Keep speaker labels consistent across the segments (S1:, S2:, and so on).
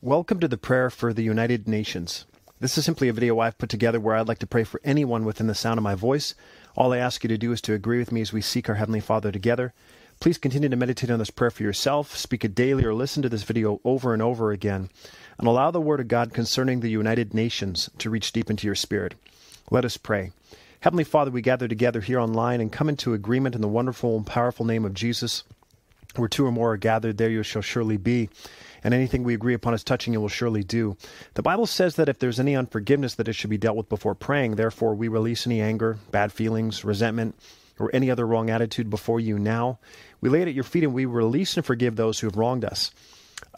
S1: Welcome to the prayer for the United Nations. This is simply a video I've put together where I'd like to pray for anyone within the sound of my voice. All I ask you to do is to agree with me as we seek our Heavenly Father together. Please continue to meditate on this prayer for yourself, speak it daily, or listen to this video over and over again, and allow the Word of God concerning the United Nations to reach deep into your spirit. Let us pray. Heavenly Father, we gather together here online and come into agreement in the wonderful and powerful name of Jesus. Where two or more are gathered, there you shall surely be and anything we agree upon as touching you will surely do. The Bible says that if there's any unforgiveness, that it should be dealt with before praying. Therefore, we release any anger, bad feelings, resentment, or any other wrong attitude before you now. We lay it at your feet and we release and forgive those who have wronged us.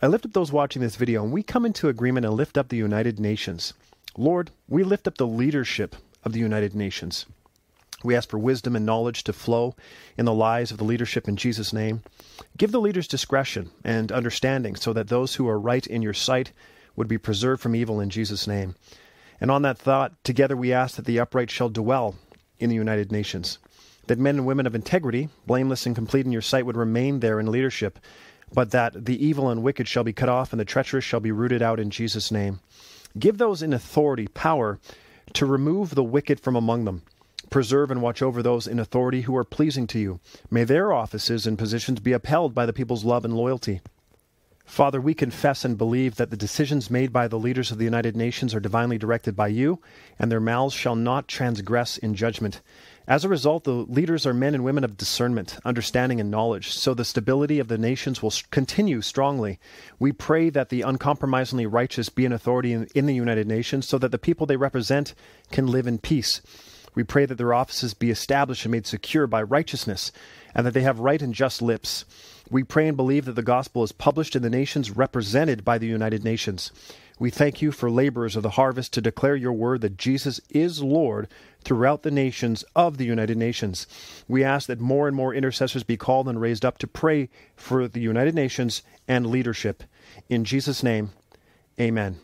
S1: I lift up those watching this video, and we come into agreement and lift up the United Nations. Lord, we lift up the leadership of the United Nations. We ask for wisdom and knowledge to flow in the lives of the leadership in Jesus' name. Give the leaders discretion and understanding so that those who are right in your sight would be preserved from evil in Jesus' name. And on that thought, together we ask that the upright shall dwell in the United Nations, that men and women of integrity, blameless and complete in your sight, would remain there in leadership, but that the evil and wicked shall be cut off and the treacherous shall be rooted out in Jesus' name. Give those in authority power to remove the wicked from among them Preserve and watch over those in authority who are pleasing to you. May their offices and positions be upheld by the people's love and loyalty. Father, we confess and believe that the decisions made by the leaders of the United Nations are divinely directed by you, and their mouths shall not transgress in judgment. As a result, the leaders are men and women of discernment, understanding, and knowledge, so the stability of the nations will continue strongly. We pray that the uncompromisingly righteous be an authority in, in the United Nations so that the people they represent can live in peace. We pray that their offices be established and made secure by righteousness, and that they have right and just lips. We pray and believe that the gospel is published in the nations represented by the United Nations. We thank you for laborers of the harvest to declare your word that Jesus is Lord throughout the nations of the United Nations. We ask that more and more intercessors be called and raised up to pray for the United Nations and leadership. In Jesus' name, amen.